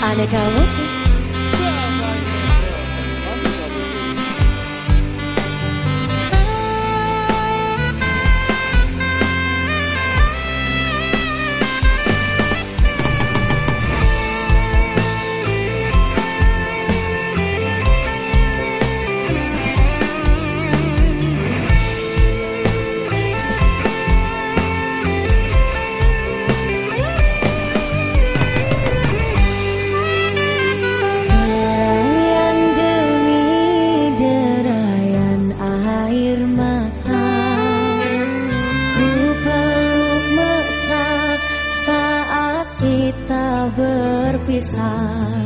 あれがおせ berpisah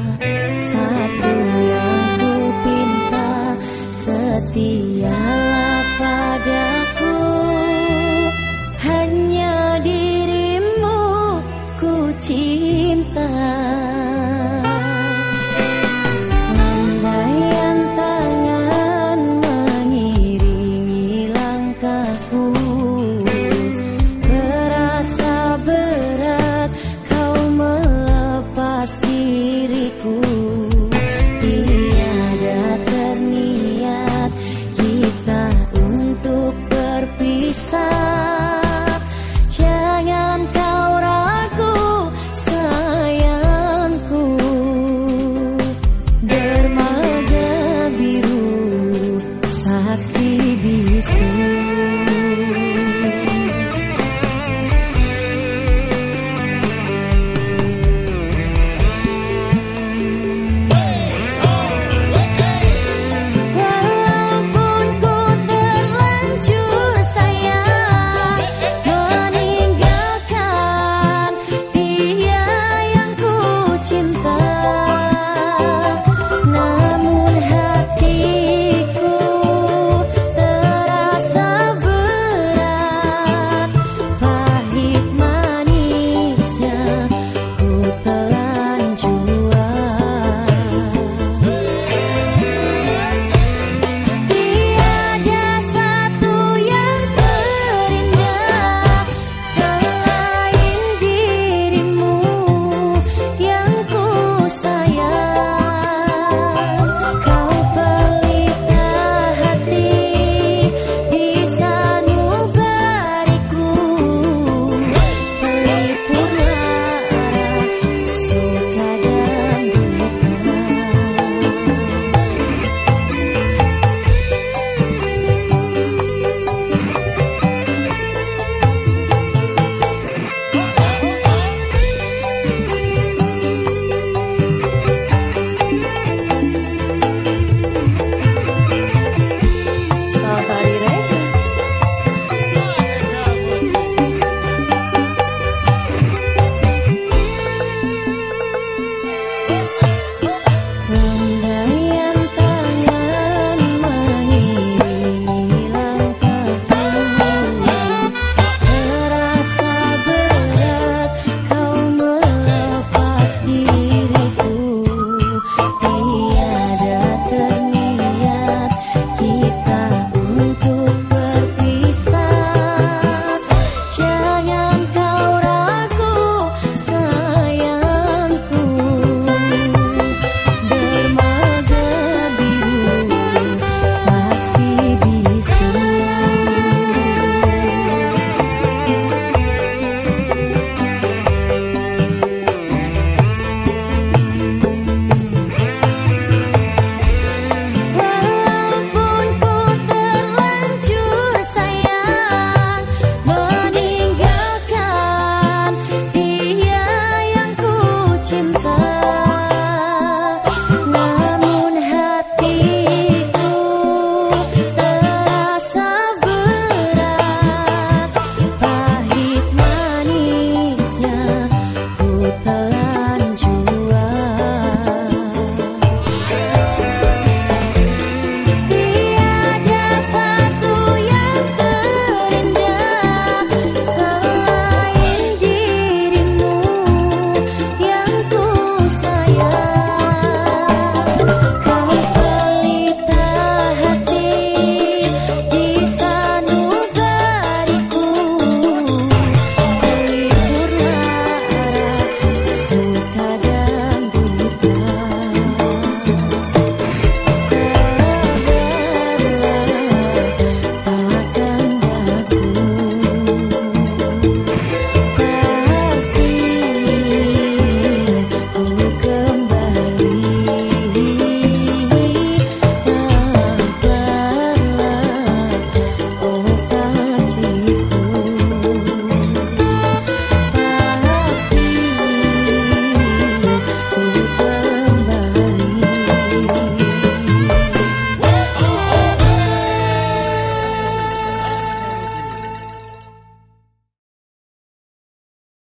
satu yang ku pinta setia pada